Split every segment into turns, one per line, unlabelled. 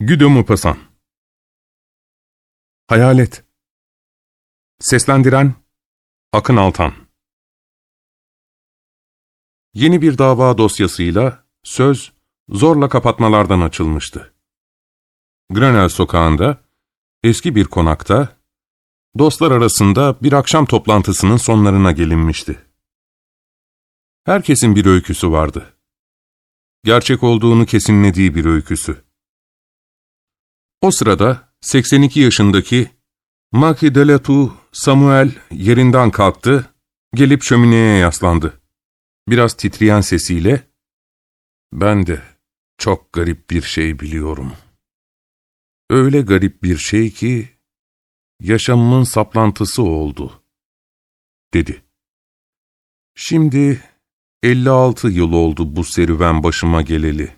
De Maupassant Hayalet Seslendiren Akın Altan Yeni bir dava dosyasıyla söz zorla kapatmalardan açılmıştı. Grenelle sokağında, eski bir konakta, dostlar arasında bir akşam toplantısının sonlarına gelinmişti. Herkesin bir öyküsü vardı. Gerçek olduğunu kesinlediği bir öyküsü. O sırada 82 yaşındaki Maki Delatu Samuel yerinden kalktı, gelip şömineye yaslandı. Biraz titreyen sesiyle, ''Ben de çok garip bir şey biliyorum. Öyle garip bir şey ki, yaşamımın saplantısı oldu.'' dedi. Şimdi 56 yıl oldu bu serüven başıma geleli.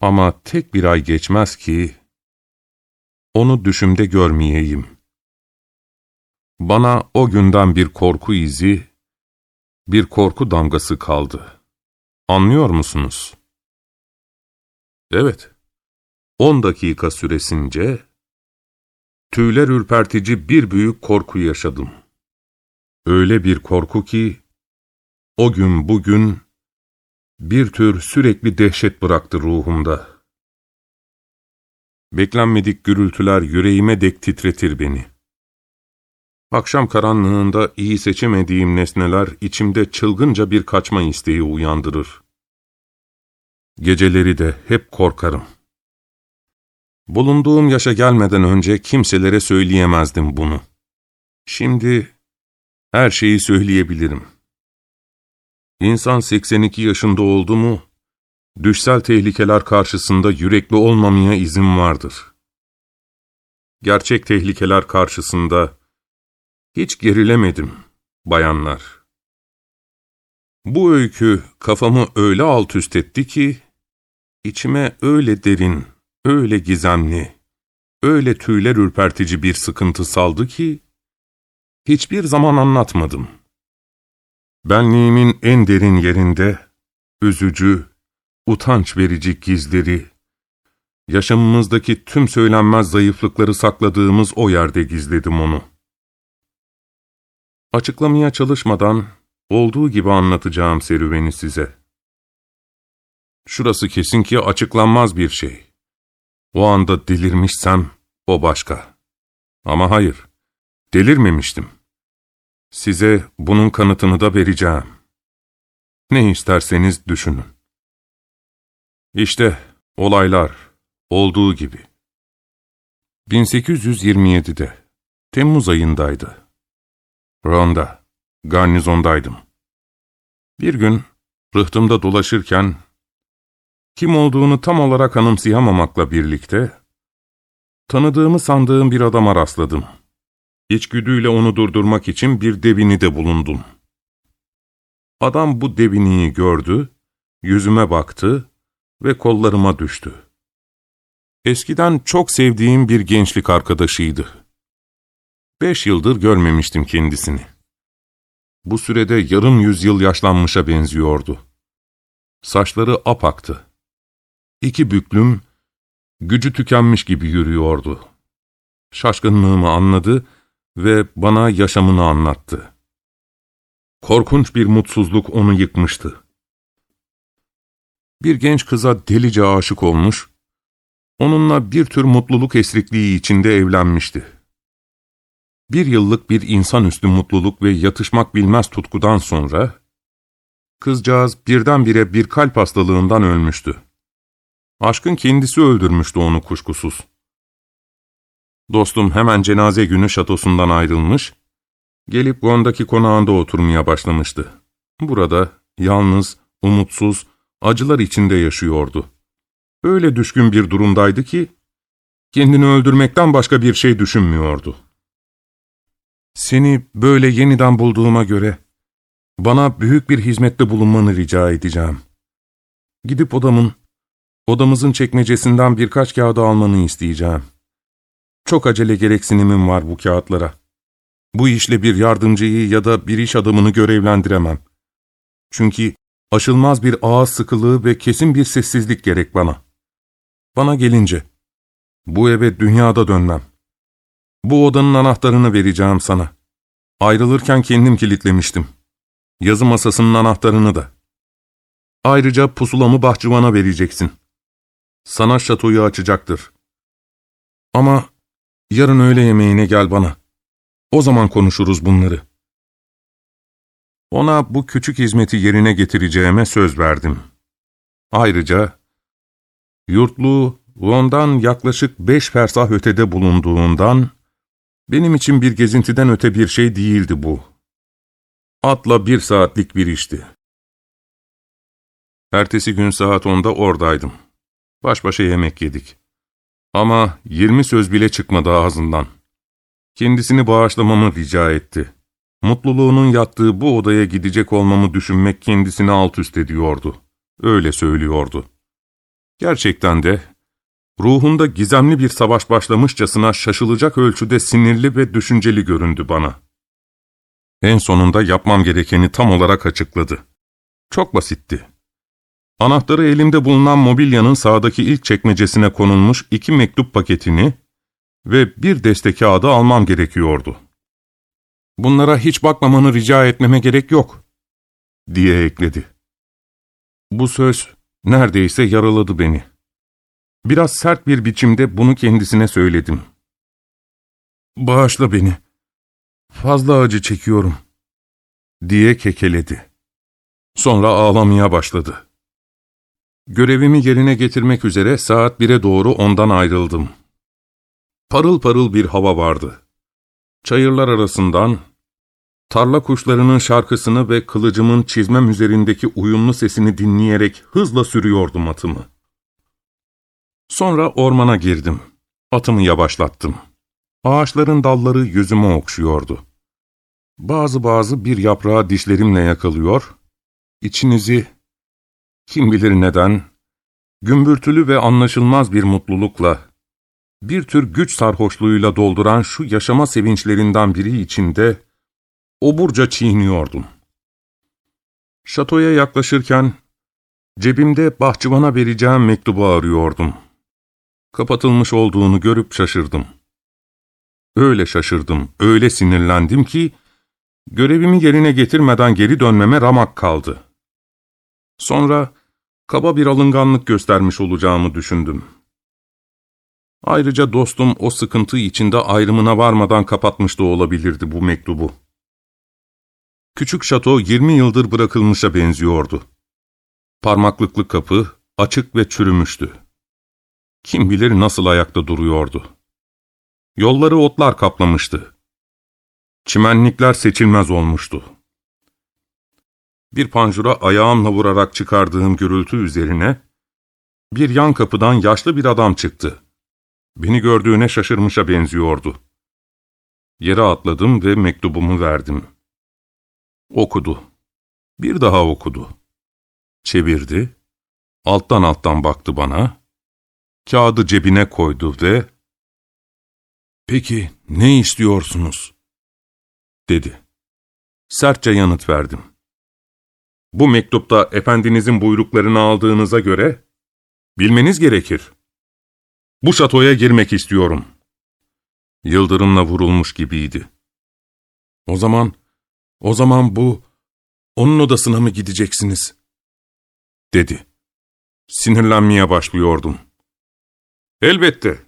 Ama tek bir ay geçmez ki, onu düşümde görmeyeyim. Bana o günden bir korku izi, bir korku damgası kaldı. Anlıyor musunuz? Evet, on dakika süresince, tüyler ürpertici bir büyük korku yaşadım. Öyle bir korku ki, o gün bugün, bir tür sürekli dehşet bıraktı ruhumda. Beklenmedik gürültüler yüreğime dek titretir beni. Akşam karanlığında iyi seçemediğim nesneler içimde çılgınca bir kaçma isteği uyandırır. Geceleri de hep korkarım. Bulunduğum yaşa gelmeden önce kimselere söyleyemezdim bunu. Şimdi her şeyi söyleyebilirim. İnsan 82 yaşında oldu mu, düşsel tehlikeler karşısında yürekli olmamaya izin vardır. Gerçek tehlikeler karşısında hiç gerilemedim, bayanlar. Bu öykü kafamı öyle alt üst etti ki, içime öyle derin, öyle gizemli, öyle tüyler ürpertici bir sıkıntı saldı ki, hiçbir zaman anlatmadım. Benliğimin en derin yerinde, üzücü, utanç verici gizleri, yaşamımızdaki tüm söylenmez zayıflıkları sakladığımız o yerde gizledim onu. Açıklamaya çalışmadan, olduğu gibi anlatacağım serüveni size. Şurası kesin ki açıklanmaz bir şey. O anda delirmişsem, o başka. Ama hayır, delirmemiştim. Size bunun kanıtını da vereceğim. Ne isterseniz düşünün. İşte olaylar olduğu gibi. 1827'de, Temmuz ayındaydı. Ronda, garnizondaydım. Bir gün, rıhtımda dolaşırken, kim olduğunu tam olarak anımsayamamakla birlikte, tanıdığımı sandığım bir adama rastladım. İçgüdüyle onu durdurmak için bir devini de bulundum. Adam bu deviniyi gördü, yüzüme baktı ve kollarıma düştü. Eskiden çok sevdiğim bir gençlik arkadaşıydı. Beş yıldır görmemiştim kendisini. Bu sürede yarım yüzyıl yaşlanmışa benziyordu. Saçları apaktı. İki büklüm, gücü tükenmiş gibi yürüyordu. Şaşkınlığımı anladı ve bana yaşamını anlattı. Korkunç bir mutsuzluk onu yıkmıştı bir genç kıza delice aşık olmuş, onunla bir tür mutluluk esrikliği içinde evlenmişti. Bir yıllık bir insanüstü mutluluk ve yatışmak bilmez tutkudan sonra, kızcağız birdenbire bir kalp hastalığından ölmüştü. Aşkın kendisi öldürmüştü onu kuşkusuz. Dostum hemen cenaze günü şatosundan ayrılmış, gelip Gond'daki konağında oturmaya başlamıştı. Burada yalnız, umutsuz, acılar içinde yaşıyordu. Öyle düşkün bir durumdaydı ki, kendini öldürmekten başka bir şey düşünmüyordu. Seni böyle yeniden bulduğuma göre, bana büyük bir hizmette bulunmanı rica edeceğim. Gidip odamın, odamızın çekmecesinden birkaç kağıdı almanı isteyeceğim. Çok acele gereksinimim var bu kağıtlara. Bu işle bir yardımcıyı ya da bir iş adamını görevlendiremem. Çünkü Aşılmaz bir ağız sıkılığı ve kesin bir sessizlik gerek bana. Bana gelince, Bu eve dünyada dönmem. Bu odanın anahtarını vereceğim sana. Ayrılırken kendim kilitlemiştim. Yazı masasının anahtarını da. Ayrıca pusulamı bahçıvana vereceksin. Sana şatoyu açacaktır. Ama yarın öğle yemeğine gel bana. O zaman konuşuruz bunları. Ona bu küçük hizmeti yerine getireceğime söz verdim. Ayrıca yurtluğu ondan yaklaşık beş fersah ötede bulunduğundan benim için bir gezintiden öte bir şey değildi bu. Atla bir saatlik bir işti. Ertesi gün saat onda oradaydım. Baş başa yemek yedik. Ama yirmi söz bile çıkmadı ağzından. Kendisini bağışlamamı rica etti. Mutluluğunun yattığı bu odaya gidecek olmamı düşünmek kendisini alt üst ediyordu. Öyle söylüyordu. Gerçekten de ruhunda gizemli bir savaş başlamışçasına şaşılacak ölçüde sinirli ve düşünceli göründü bana. En sonunda yapmam gerekeni tam olarak açıkladı. Çok basitti. Anahtarı elimde bulunan mobilyanın sağdaki ilk çekmecesine konulmuş iki mektup paketini ve bir deste kağıdı almam gerekiyordu. Bunlara hiç bakmamanı rica etmeme gerek yok, diye ekledi. Bu söz neredeyse yaraladı beni. Biraz sert bir biçimde bunu kendisine söyledim. Bağışla beni. Fazla acı çekiyorum, diye kekeledi. Sonra ağlamaya başladı. Görevimi yerine getirmek üzere saat bire doğru ondan ayrıldım. Parıl parıl bir hava vardı. Çayırlar arasından, tarla kuşlarının şarkısını ve kılıcımın çizmem üzerindeki uyumlu sesini dinleyerek hızla sürüyordum atımı. Sonra ormana girdim. Atımı yavaşlattım. Ağaçların dalları yüzüme okşuyordu. Bazı bazı bir yaprağı dişlerimle yakalıyor, içinizi, kim bilir neden, gümbürtülü ve anlaşılmaz bir mutlulukla, bir tür güç sarhoşluğuyla dolduran şu yaşama sevinçlerinden biri içinde, oburca çiğniyordum. Şatoya yaklaşırken, cebimde bahçıvana vereceğim mektubu arıyordum. Kapatılmış olduğunu görüp şaşırdım. Öyle şaşırdım, öyle sinirlendim ki, görevimi yerine getirmeden geri dönmeme ramak kaldı. Sonra kaba bir alınganlık göstermiş olacağımı düşündüm. Ayrıca dostum o sıkıntı içinde ayrımına varmadan kapatmış da olabilirdi bu mektubu. Küçük şato 20 yıldır bırakılmışa benziyordu. Parmaklıklı kapı açık ve çürümüştü. Kim bilir nasıl ayakta duruyordu. Yolları otlar kaplamıştı. Çimenlikler seçilmez olmuştu. Bir pancura ayağımla vurarak çıkardığım gürültü üzerine, bir yan kapıdan yaşlı bir adam çıktı. Beni gördüğüne şaşırmışa benziyordu. Yere atladım ve mektubumu verdim. Okudu. Bir daha okudu. Çevirdi. Alttan alttan baktı bana. Kağıdı cebine koydu ve ''Peki ne istiyorsunuz?'' dedi. Sertçe yanıt verdim. Bu mektupta efendinizin buyruklarını aldığınıza göre bilmeniz gerekir. Bu şatoya girmek istiyorum. Yıldırımla vurulmuş gibiydi. O zaman, o zaman bu, onun odasına mı gideceksiniz? Dedi. Sinirlenmeye başlıyordum. Elbette.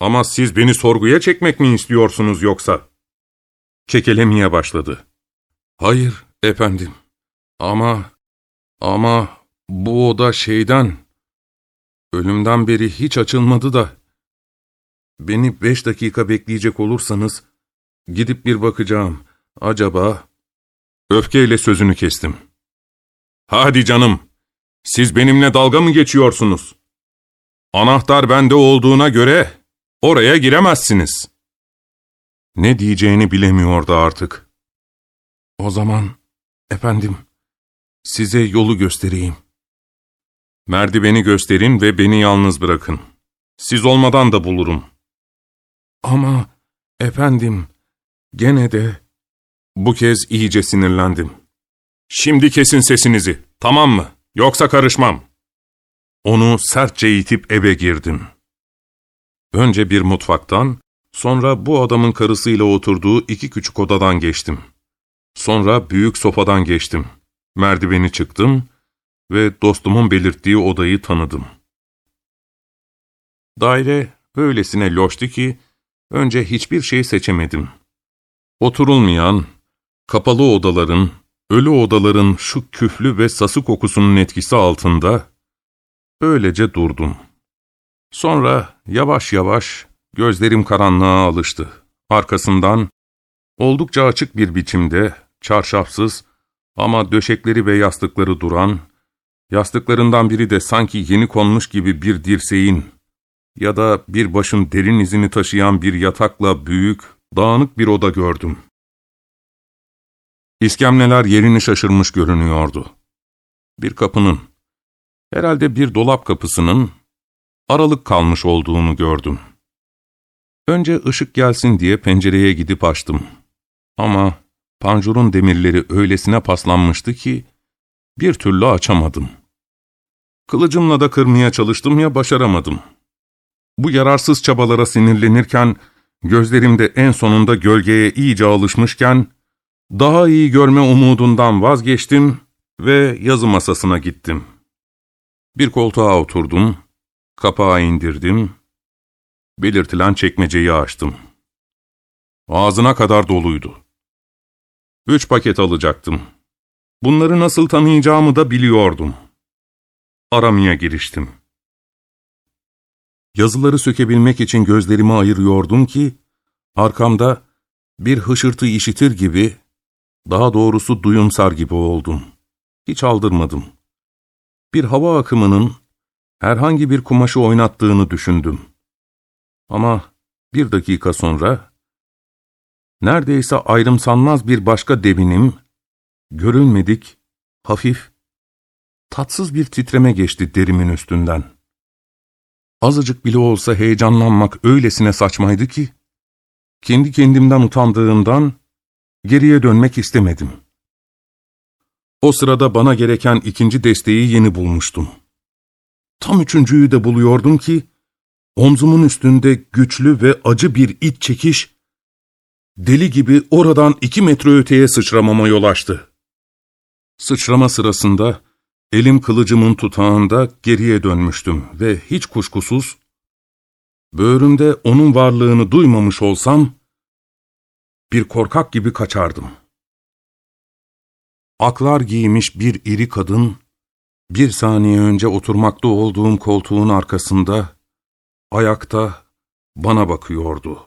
Ama siz beni sorguya çekmek mi istiyorsunuz yoksa? Kekelemeye başladı. Hayır efendim. Ama, ama bu oda şeyden, ölümden beri hiç açılmadı da. Beni beş dakika bekleyecek olursanız, gidip bir bakacağım. Acaba... Öfkeyle sözünü kestim. Hadi canım, siz benimle dalga mı geçiyorsunuz? Anahtar bende olduğuna göre oraya giremezsiniz. Ne diyeceğini bilemiyordu artık. O zaman, efendim, size yolu göstereyim. Merdiveni gösterin ve beni yalnız bırakın. Siz olmadan da bulurum. Ama, efendim, gene de... Bu kez iyice sinirlendim. Şimdi kesin sesinizi, tamam mı? Yoksa karışmam. Onu sertçe itip eve girdim. Önce bir mutfaktan, sonra bu adamın karısıyla oturduğu iki küçük odadan geçtim. Sonra büyük sofadan geçtim. Merdiveni çıktım ve dostumun belirttiği odayı tanıdım. Daire öylesine loştu ki, önce hiçbir şey seçemedim. Oturulmayan, kapalı odaların, ölü odaların şu küflü ve sası kokusunun etkisi altında, öylece durdum. Sonra yavaş yavaş gözlerim karanlığa alıştı. Arkasından, oldukça açık bir biçimde, çarşafsız ama döşekleri ve yastıkları duran, yastıklarından biri de sanki yeni konmuş gibi bir dirseğin ya da bir başın derin izini taşıyan bir yatakla büyük, dağınık bir oda gördüm. İskemleler yerini şaşırmış görünüyordu. Bir kapının, herhalde bir dolap kapısının, aralık kalmış olduğunu gördüm. Önce ışık gelsin diye pencereye gidip açtım. Ama panjurun demirleri öylesine paslanmıştı ki, bir türlü açamadım. Kılıcımla da kırmaya çalıştım ya başaramadım. Bu yararsız çabalara sinirlenirken, gözlerimde en sonunda gölgeye iyice alışmışken, daha iyi görme umudundan vazgeçtim ve yazı masasına gittim. Bir koltuğa oturdum, kapağı indirdim, belirtilen çekmeceyi açtım. Ağzına kadar doluydu. Üç paket alacaktım. Bunları nasıl tanıyacağımı da biliyordum. Aramaya giriştim. Yazıları sökebilmek için gözlerimi ayırıyordum ki, arkamda bir hışırtı işitir gibi, daha doğrusu duyumsar gibi oldum. Hiç aldırmadım. Bir hava akımının herhangi bir kumaşı oynattığını düşündüm. Ama bir dakika sonra, neredeyse ayrımsanmaz bir başka devinim, görünmedik, hafif, tatsız bir titreme geçti derimin üstünden. Azıcık bile olsa heyecanlanmak öylesine saçmaydı ki, kendi kendimden utandığımdan geriye dönmek istemedim. O sırada bana gereken ikinci desteği yeni bulmuştum. Tam üçüncüyü de buluyordum ki, omzumun üstünde güçlü ve acı bir iç çekiş, deli gibi oradan iki metre öteye sıçramama yol açtı. Sıçrama sırasında, Elim kılıcımın tutağında geriye dönmüştüm ve hiç kuşkusuz, böğrümde onun varlığını duymamış olsam, bir korkak gibi kaçardım. Aklar giymiş bir iri kadın, bir saniye önce oturmakta olduğum koltuğun arkasında, ayakta bana bakıyordu.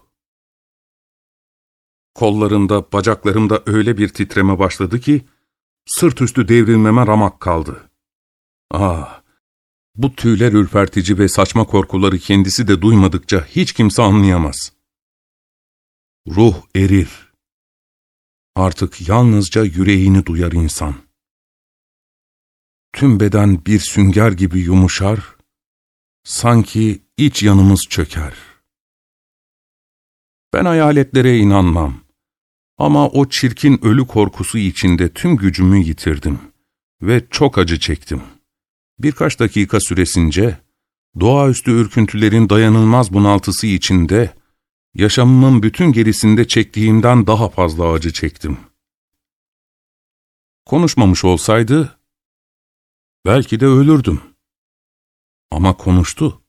Kollarımda, bacaklarımda öyle bir titreme başladı ki, sırt üstü devrilmeme ramak kaldı. Ah! Bu tüyler ürpertici ve saçma korkuları kendisi de duymadıkça hiç kimse anlayamaz. Ruh erir. Artık yalnızca yüreğini duyar insan. Tüm beden bir sünger gibi yumuşar, sanki iç yanımız çöker. Ben hayaletlere inanmam. Ama o çirkin ölü korkusu içinde tüm gücümü yitirdim ve çok acı çektim.'' Birkaç dakika süresince, doğaüstü ürküntülerin dayanılmaz bunaltısı içinde, yaşamımın bütün gerisinde çektiğimden daha fazla acı çektim. Konuşmamış olsaydı, belki de ölürdüm. Ama konuştu.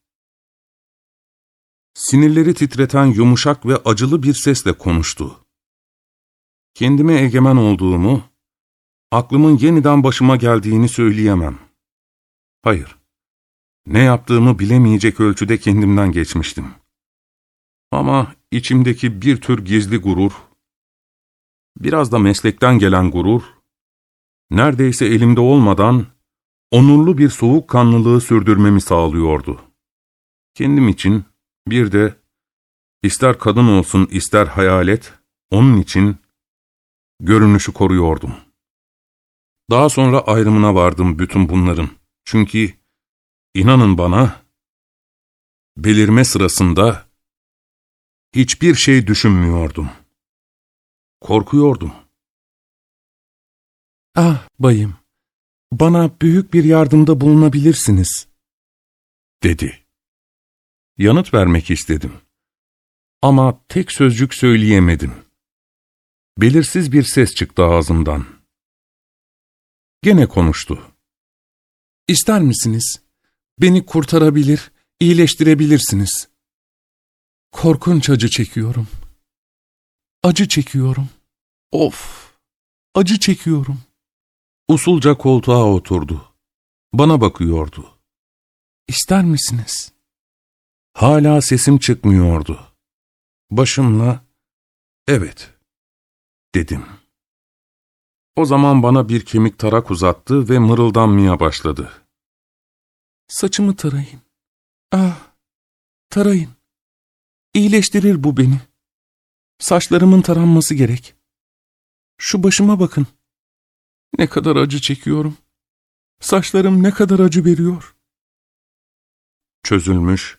Sinirleri titreten yumuşak ve acılı bir sesle konuştu. Kendime egemen olduğumu, aklımın yeniden başıma geldiğini söyleyemem. Hayır. Ne yaptığımı bilemeyecek ölçüde kendimden geçmiştim. Ama içimdeki bir tür gizli gurur, biraz da meslekten gelen gurur, neredeyse elimde olmadan onurlu bir soğukkanlılığı sürdürmemi sağlıyordu. Kendim için bir de ister kadın olsun ister hayalet, onun için görünüşü koruyordum. Daha sonra ayrımına vardım bütün bunların. Çünkü inanın bana, belirme sırasında hiçbir şey düşünmüyordum. Korkuyordum. Ah bayım, bana büyük bir yardımda bulunabilirsiniz, dedi. Yanıt vermek istedim. Ama tek sözcük söyleyemedim. Belirsiz bir ses çıktı ağzımdan. Gene konuştu.
İster misiniz? Beni kurtarabilir, iyileştirebilirsiniz. Korkunç acı çekiyorum. Acı çekiyorum. Of! Acı çekiyorum.
Usulca koltuğa oturdu. Bana bakıyordu.
İster misiniz?
Hala sesim çıkmıyordu. Başımla, evet, dedim. O zaman bana bir kemik tarak uzattı ve mırıldanmaya başladı.
Saçımı tarayın. Ah, tarayın. İyileştirir bu beni. Saçlarımın taranması gerek. Şu başıma bakın. Ne kadar acı çekiyorum. Saçlarım ne kadar acı veriyor.
Çözülmüş,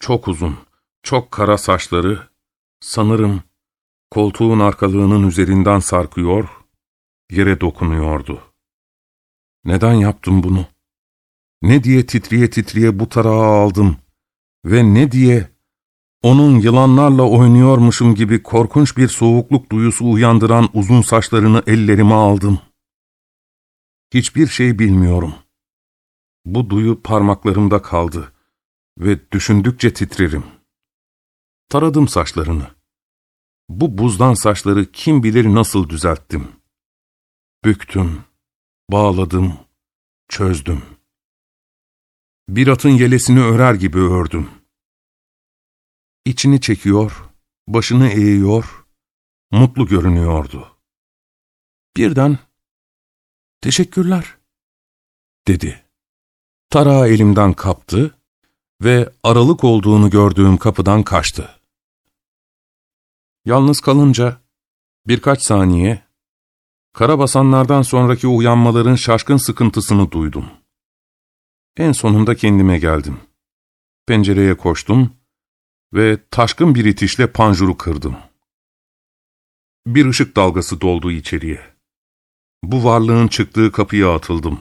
çok uzun, çok kara saçları, sanırım koltuğun arkalığının üzerinden sarkıyor, yere dokunuyordu. Neden yaptım bunu? Ne diye titriye titriye bu tarağı aldım ve ne diye onun yılanlarla oynuyormuşum gibi korkunç bir soğukluk duyusu uyandıran uzun saçlarını ellerime aldım. Hiçbir şey bilmiyorum. Bu duyu parmaklarımda kaldı ve düşündükçe titrerim. Taradım saçlarını. Bu buzdan saçları kim bilir nasıl düzelttim. Büktüm, bağladım, çözdüm. Bir atın yelesini örer gibi ördüm. İçini çekiyor, başını eğiyor, mutlu görünüyordu. Birden, teşekkürler, dedi. Tarağı elimden kaptı ve aralık olduğunu gördüğüm kapıdan kaçtı. Yalnız kalınca, birkaç saniye, karabasanlardan sonraki uyanmaların şaşkın sıkıntısını duydum. En sonunda kendime geldim. Pencereye koştum ve taşkın bir itişle panjuru kırdım. Bir ışık dalgası doldu içeriye. Bu varlığın çıktığı kapıya atıldım.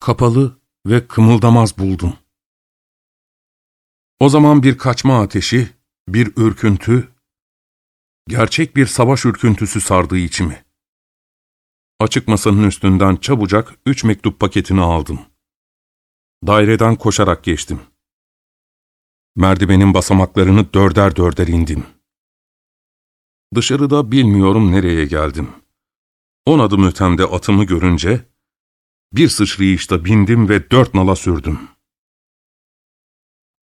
Kapalı ve kımıldamaz buldum. O zaman bir kaçma ateşi, bir ürküntü, gerçek bir savaş ürküntüsü sardığı içimi. Açık masanın üstünden çabucak üç mektup paketini aldım. Daireden koşarak geçtim. Merdivenin basamaklarını dörder dörder indim. Dışarıda bilmiyorum nereye geldim. On adım ötemde atımı görünce, bir sıçrayışta bindim ve dört nala sürdüm.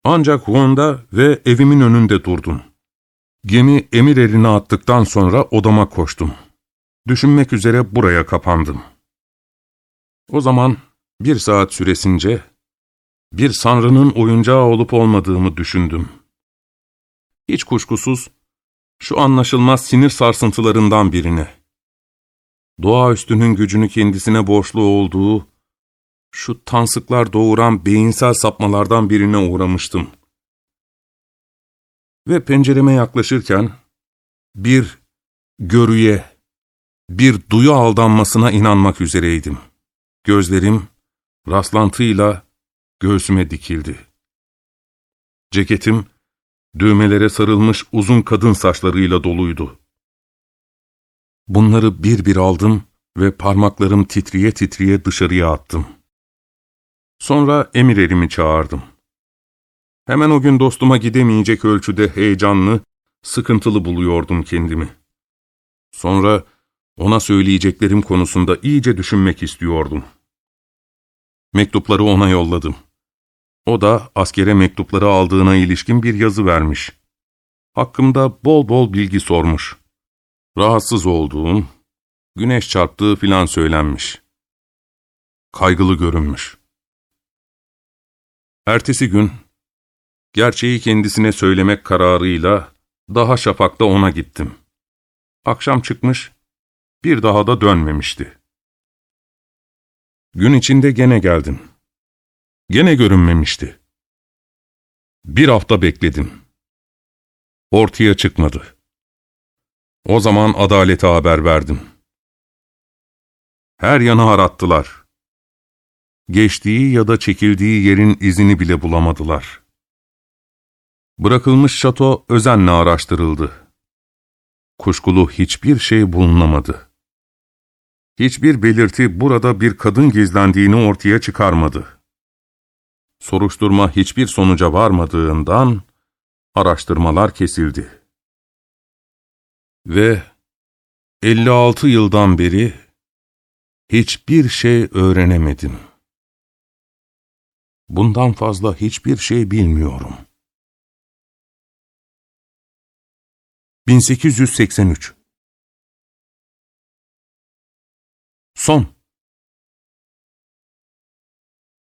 Ancak Honda ve evimin önünde durdum. Gemi emir eline attıktan sonra odama koştum. Düşünmek üzere buraya kapandım. O zaman bir saat süresince bir sanrının oyuncağı olup olmadığımı düşündüm. Hiç kuşkusuz şu anlaşılmaz sinir sarsıntılarından birine, doğaüstünün gücünü kendisine borçlu olduğu, şu tansıklar doğuran beyinsel sapmalardan birine uğramıştım. Ve pencereme yaklaşırken, bir görüye, bir duyu aldanmasına inanmak üzereydim. Gözlerim, rastlantıyla göğsüme dikildi. Ceketim, düğmelere sarılmış uzun kadın saçlarıyla doluydu. Bunları bir bir aldım ve parmaklarım titriye titriye dışarıya attım. Sonra emir erimi çağırdım. Hemen o gün dostuma gidemeyecek ölçüde heyecanlı, sıkıntılı buluyordum kendimi. Sonra ona söyleyeceklerim konusunda iyice düşünmek istiyordum. Mektupları ona yolladım. O da askere mektupları aldığına ilişkin bir yazı vermiş. Hakkımda bol bol bilgi sormuş. Rahatsız olduğum, güneş çarptığı filan söylenmiş. Kaygılı görünmüş. Ertesi gün, gerçeği kendisine söylemek kararıyla daha şafakta ona gittim. Akşam çıkmış, bir daha da dönmemişti. Gün içinde gene geldim. Gene görünmemişti. Bir hafta bekledim. Ortaya çıkmadı. O zaman adalete haber verdim. Her yanı arattılar. Geçtiği ya da çekildiği yerin izini bile bulamadılar. Bırakılmış şato özenle araştırıldı. Kuşkulu hiçbir şey bulunamadı. Hiçbir belirti burada bir kadın gizlendiğini ortaya çıkarmadı. Soruşturma hiçbir sonuca varmadığından araştırmalar kesildi. Ve 56 yıldan beri hiçbir şey öğrenemedim. Bundan fazla hiçbir şey bilmiyorum. 1883 Son